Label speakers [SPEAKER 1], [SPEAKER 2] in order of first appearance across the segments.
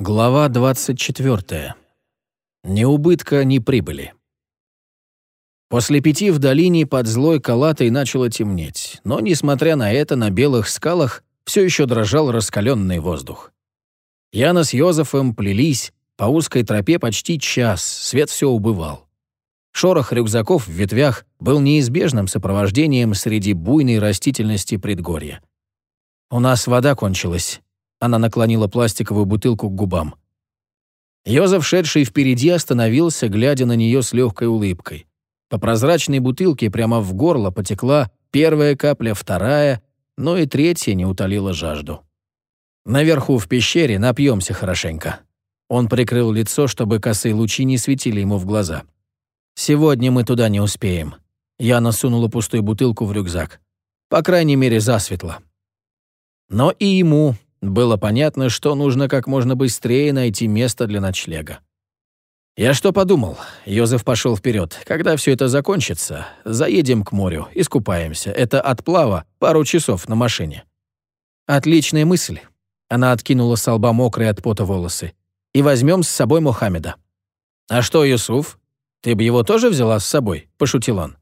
[SPEAKER 1] Глава 24. Ни убытка, ни прибыли. После пяти в долине под злой калатой начало темнеть, но, несмотря на это, на белых скалах все еще дрожал раскаленный воздух. Яна с Йозефом плелись по узкой тропе почти час, свет все убывал. Шорох рюкзаков в ветвях был неизбежным сопровождением среди буйной растительности предгорья. «У нас вода кончилась», она наклонила пластиковую бутылку к губам. Йозеф, шедший впереди, остановился, глядя на нее с легкой улыбкой. По прозрачной бутылке прямо в горло потекла первая капля, вторая, но и третья не утолила жажду. «Наверху в пещере напьемся хорошенько». Он прикрыл лицо, чтобы косые лучи не светили ему в глаза. «Сегодня мы туда не успеем». Яна сунула пустую бутылку в рюкзак. По крайней мере, засветло. Но и ему, было понятно, что нужно как можно быстрее найти место для ночлега. «Я что подумал?» Йозеф пошел вперед. «Когда все это закончится, заедем к морю, искупаемся. Это отплава пару часов на машине». «Отличная мысль». Она откинула с лба мокрые от пота волосы. «И возьмем с собой Мухаммеда». «А что, Юсуф? Ты бы его тоже взяла с собой?» – пошутил он.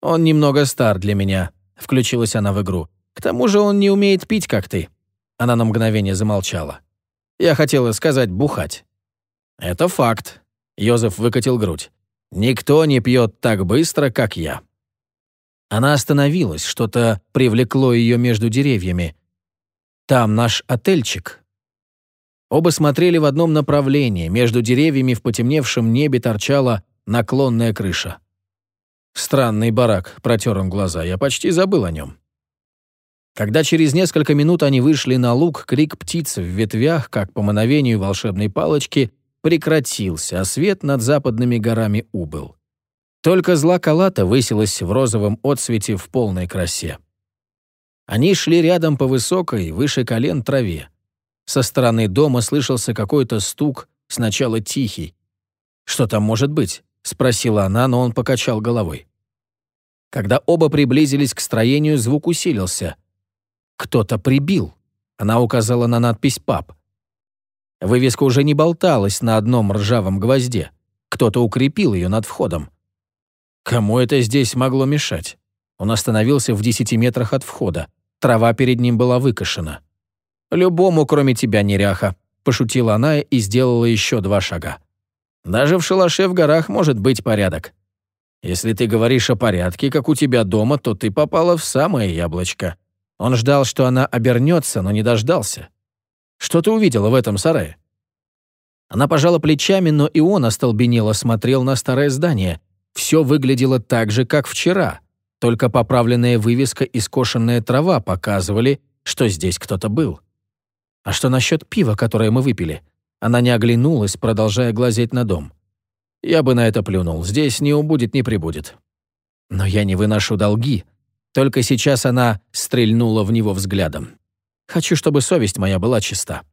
[SPEAKER 1] «Он немного стар для меня», – включилась она в игру. «К тому же он не умеет пить, как ты». Она на мгновение замолчала. Я хотела сказать «бухать». «Это факт», — Йозеф выкатил грудь. «Никто не пьет так быстро, как я». Она остановилась, что-то привлекло ее между деревьями. «Там наш отельчик». Оба смотрели в одном направлении, между деревьями в потемневшем небе торчала наклонная крыша. «Странный барак», — протер он глаза, — «я почти забыл о нем». Когда через несколько минут они вышли на луг, крик птиц в ветвях, как по мановению волшебной палочки, прекратился, а свет над западными горами убыл. Только зла Калата высилась в розовом отсвете в полной красе. Они шли рядом по высокой, выше колен траве. Со стороны дома слышался какой-то стук, сначала тихий. «Что там может быть?» — спросила она, но он покачал головой. Когда оба приблизились к строению, звук усилился — кто-то прибил. Она указала на надпись «ПАП». Вывеска уже не болталась на одном ржавом гвозде. Кто-то укрепил ее над входом. Кому это здесь могло мешать? Он остановился в десяти метрах от входа. Трава перед ним была выкошена. «Любому, кроме тебя, неряха», — пошутила она и сделала еще два шага. «Даже в шалаше в горах может быть порядок. Если ты говоришь о порядке, как у тебя дома, то ты попала в самое яблочко. Он ждал, что она обернется, но не дождался. «Что ты увидела в этом сарае?» Она пожала плечами, но и он остолбенело смотрел на старое здание. Все выглядело так же, как вчера. Только поправленная вывеска и скошенная трава показывали, что здесь кто-то был. «А что насчет пива, которое мы выпили?» Она не оглянулась, продолжая глазеть на дом. «Я бы на это плюнул. Здесь не убудет, не прибудет». «Но я не выношу долги», только сейчас она стрельнула в него взглядом. «Хочу, чтобы совесть моя была чиста».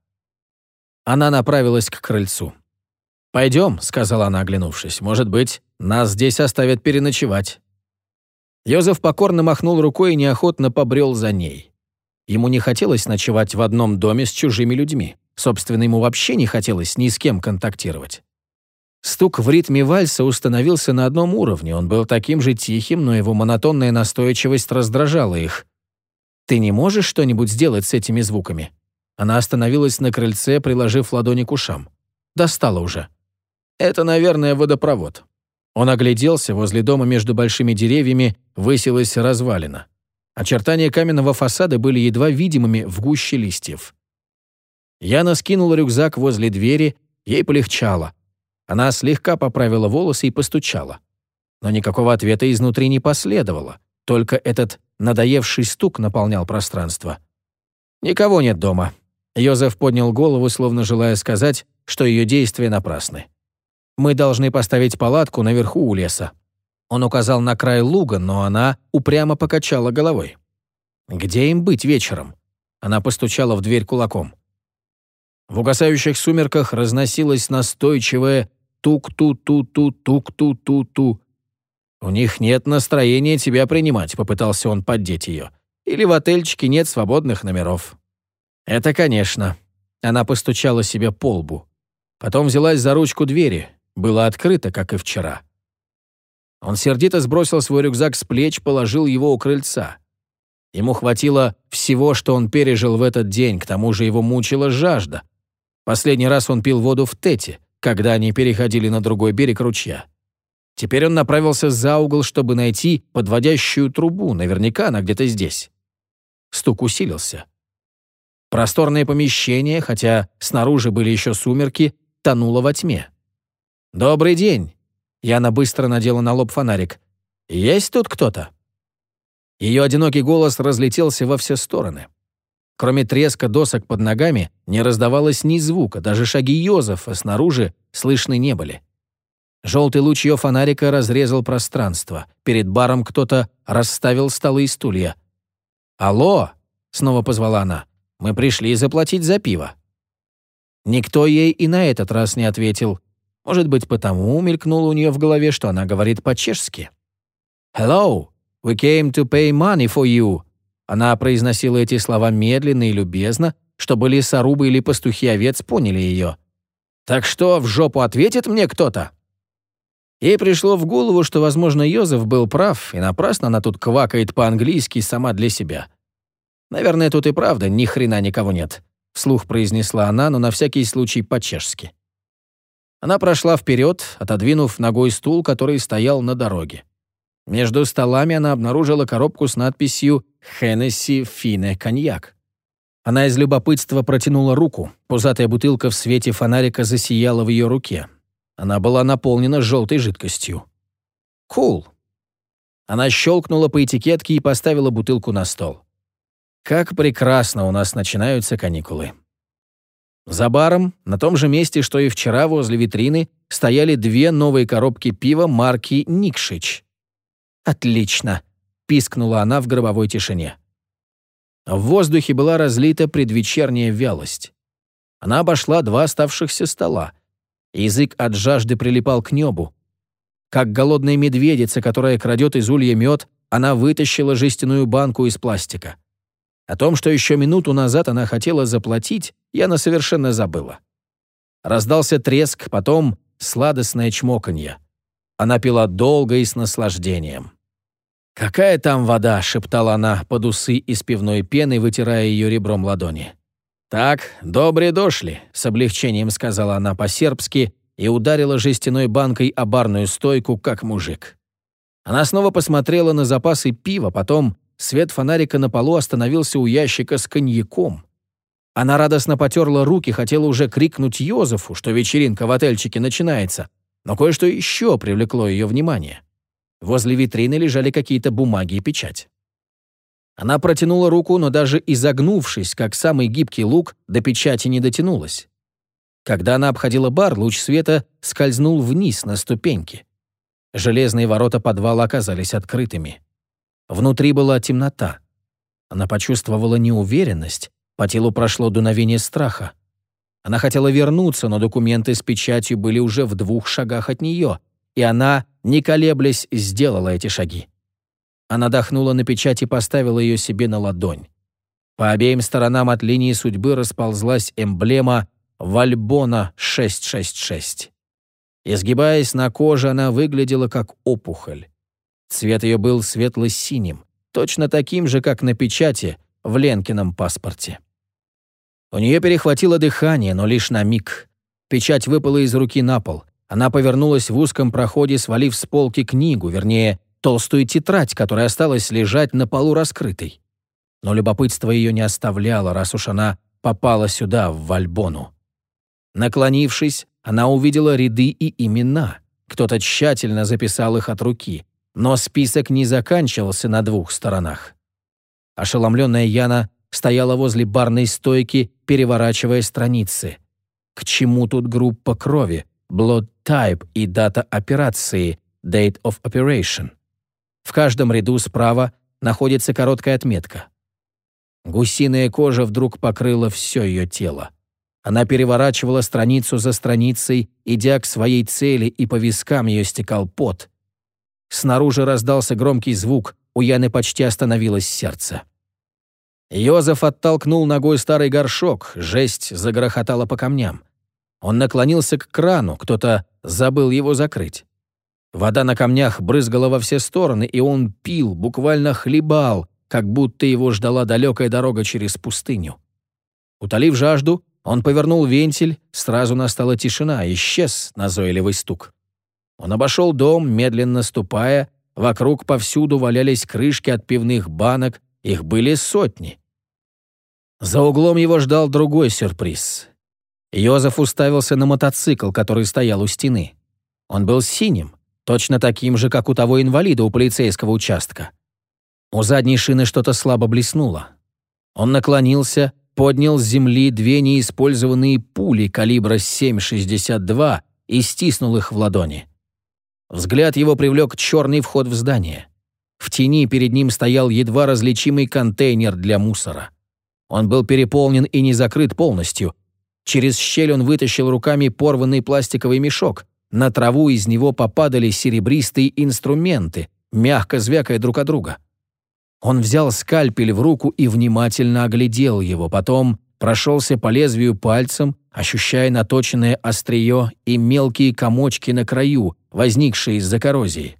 [SPEAKER 1] Она направилась к крыльцу. «Пойдем», — сказала она, оглянувшись. «Может быть, нас здесь оставят переночевать». Йозеф покорно махнул рукой и неохотно побрел за ней. Ему не хотелось ночевать в одном доме с чужими людьми. Собственно, ему вообще не хотелось ни с кем контактировать. Стук в ритме вальса установился на одном уровне, он был таким же тихим, но его монотонная настойчивость раздражала их. «Ты не можешь что-нибудь сделать с этими звуками?» Она остановилась на крыльце, приложив ладони к ушам. Достала уже. «Это, наверное, водопровод». Он огляделся, возле дома между большими деревьями высилась развалина. Очертания каменного фасада были едва видимыми в гуще листьев. Яна скинула рюкзак возле двери, ей полегчало — она слегка поправила волосы и постучала. Но никакого ответа изнутри не последовало, только этот надоевший стук наполнял пространство. «Никого нет дома». Йозеф поднял голову, словно желая сказать, что ее действия напрасны. «Мы должны поставить палатку наверху у леса». Он указал на край луга, но она упрямо покачала головой. «Где им быть вечером?» Она постучала в дверь кулаком. В угасающих сумерках разносилось настойчивое тук-ту-ту-ту-тук-ту-ту-ту. «У них нет настроения тебя принимать», — попытался он поддеть ее. «Или в отельчике нет свободных номеров». «Это, конечно». Она постучала себе по лбу. Потом взялась за ручку двери. Было открыто, как и вчера. Он сердито сбросил свой рюкзак с плеч, положил его у крыльца. Ему хватило всего, что он пережил в этот день, к тому же его мучила жажда. Последний раз он пил воду в Тете, когда они переходили на другой берег ручья. Теперь он направился за угол, чтобы найти подводящую трубу, наверняка она где-то здесь. Стук усилился. Просторное помещение, хотя снаружи были еще сумерки, тонуло во тьме. «Добрый день!» Яна быстро надела на лоб фонарик. «Есть тут кто-то?» Ее одинокий голос разлетелся во все стороны. Кроме треска досок под ногами, не раздавалось ни звука, даже шаги Йозефа снаружи слышны не были. Желтый луч ее фонарика разрезал пространство. Перед баром кто-то расставил столы и стулья. «Алло!» — снова позвала она. «Мы пришли заплатить за пиво». Никто ей и на этот раз не ответил. Может быть, потому мелькнуло у нее в голове, что она говорит по-чешски. «Hello, we came to pay money for you». Она произносила эти слова медленно и любезно, чтобы лесорубы или пастухи овец поняли ее. «Так что, в жопу ответит мне кто-то?» Ей пришло в голову, что, возможно, Йозеф был прав, и напрасно она тут квакает по-английски сама для себя. «Наверное, тут и правда ни хрена никого нет», — вслух произнесла она, но на всякий случай по-чешски. Она прошла вперед, отодвинув ногой стул, который стоял на дороге. Между столами она обнаружила коробку с надписью «Хеннесси Фине Коньяк». Она из любопытства протянула руку. Пузатая бутылка в свете фонарика засияла в ее руке. Она была наполнена желтой жидкостью. «Кул». Она щелкнула по этикетке и поставила бутылку на стол. «Как прекрасно у нас начинаются каникулы». За баром, на том же месте, что и вчера возле витрины, стояли две новые коробки пива марки «Никшич». «Отлично!» — пискнула она в гробовой тишине. В воздухе была разлита предвечерняя вялость. Она обошла два оставшихся стола. Язык от жажды прилипал к небу. Как голодная медведица, которая крадет из улья мед, она вытащила жестяную банку из пластика. О том, что еще минуту назад она хотела заплатить, Яна совершенно забыла. Раздался треск, потом сладостное чмоканье. Она пила долго и с наслаждением. «Какая там вода?» — шептала она под усы из пивной пены, вытирая ее ребром ладони. «Так, добре дошли», — с облегчением сказала она по-сербски и ударила жестяной банкой о барную стойку, как мужик. Она снова посмотрела на запасы пива, потом Свет фонарика на полу остановился у ящика с коньяком. Она радостно потерла руки, хотела уже крикнуть Йозефу, что вечеринка в отельчике начинается, но кое-что еще привлекло ее внимание. Возле витрины лежали какие-то бумаги и печать. Она протянула руку, но даже изогнувшись, как самый гибкий лук, до печати не дотянулась. Когда она обходила бар, луч света скользнул вниз на ступеньки. Железные ворота подвала оказались открытыми. Внутри была темнота. Она почувствовала неуверенность, по телу прошло дуновение страха. Она хотела вернуться, но документы с печатью были уже в двух шагах от нее, и она, не колеблясь, сделала эти шаги. Она дохнула на печать и поставила ее себе на ладонь. По обеим сторонам от линии судьбы расползлась эмблема «Вальбона 666». Изгибаясь на коже, она выглядела как опухоль. Цвет ее был светло-синим, точно таким же, как на печати в Ленкином паспорте. У нее перехватило дыхание, но лишь на миг. Печать выпала из руки на пол. Она повернулась в узком проходе, свалив с полки книгу, вернее, толстую тетрадь, которая осталась лежать на полу раскрытой. Но любопытство ее не оставляло, раз уж она попала сюда, в Вальбону. Наклонившись, она увидела ряды и имена. Кто-то тщательно записал их от руки. Но список не заканчивался на двух сторонах. Ошеломленная Яна стояла возле барной стойки, переворачивая страницы. К чему тут группа крови, blood type и дата операции, date of operation? В каждом ряду справа находится короткая отметка. Гусиная кожа вдруг покрыла все ее тело. Она переворачивала страницу за страницей, идя к своей цели, и по вискам ее стекал пот. Снаружи раздался громкий звук, у Яны почти остановилось сердце. Йозеф оттолкнул ногой старый горшок, жесть загрохотала по камням. Он наклонился к крану, кто-то забыл его закрыть. Вода на камнях брызгала во все стороны, и он пил, буквально хлебал, как будто его ждала далекая дорога через пустыню. Утолив жажду, он повернул вентиль, сразу настала тишина, исчез назойливый стук. Он обошел дом, медленно ступая, вокруг повсюду валялись крышки от пивных банок, их были сотни. За углом его ждал другой сюрприз. Йозеф уставился на мотоцикл, который стоял у стены. Он был синим, точно таким же, как у того инвалида у полицейского участка. У задней шины что-то слабо блеснуло. Он наклонился, поднял с земли две неиспользованные пули калибра 7,62 и стиснул их в ладони. Взгляд его привлек черный вход в здание. В тени перед ним стоял едва различимый контейнер для мусора. Он был переполнен и не закрыт полностью. Через щель он вытащил руками порванный пластиковый мешок. На траву из него попадали серебристые инструменты, мягко звякая друг от друга. Он взял скальпель в руку и внимательно оглядел его, потом прошелся по лезвию пальцем, ощущая наточенное острие и мелкие комочки на краю, возникшие из-за коррозии.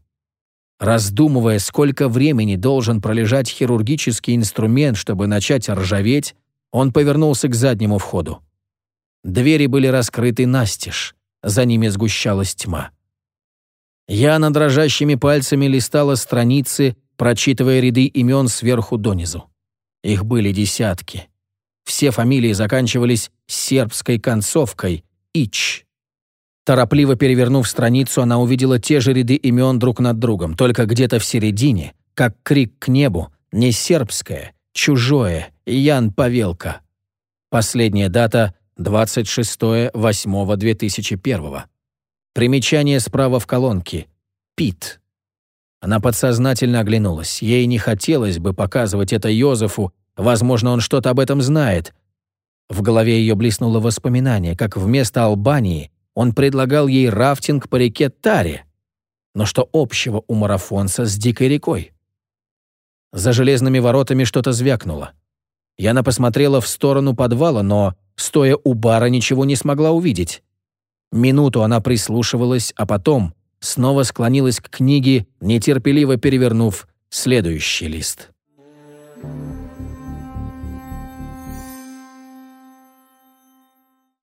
[SPEAKER 1] Раздумывая, сколько времени должен пролежать хирургический инструмент, чтобы начать ржаветь, он повернулся к заднему входу. Двери были раскрыты настежь, за ними сгущалась тьма. Яна дрожащими пальцами листала страницы, прочитывая ряды имен сверху донизу. Их были десятки. Все фамилии заканчивались сербской концовкой «ич». Торопливо перевернув страницу, она увидела те же ряды имен друг над другом, только где-то в середине, как крик к небу, не сербское, чужое, Ян Павелка. Последняя дата — 26.08.2001. Примечание справа в колонке. Пит. Она подсознательно оглянулась. Ей не хотелось бы показывать это Йозефу, возможно, он что-то об этом знает. В голове ее блеснуло воспоминание, как вместо Албании он предлагал ей рафтинг по реке Таре. Но что общего у марафонца с дикой рекой? За железными воротами что-то звякнуло. Яна посмотрела в сторону подвала, но, стоя у бара, ничего не смогла увидеть. Минуту она прислушивалась, а потом снова склонилась к книге, нетерпеливо перевернув следующий лист. Thank you.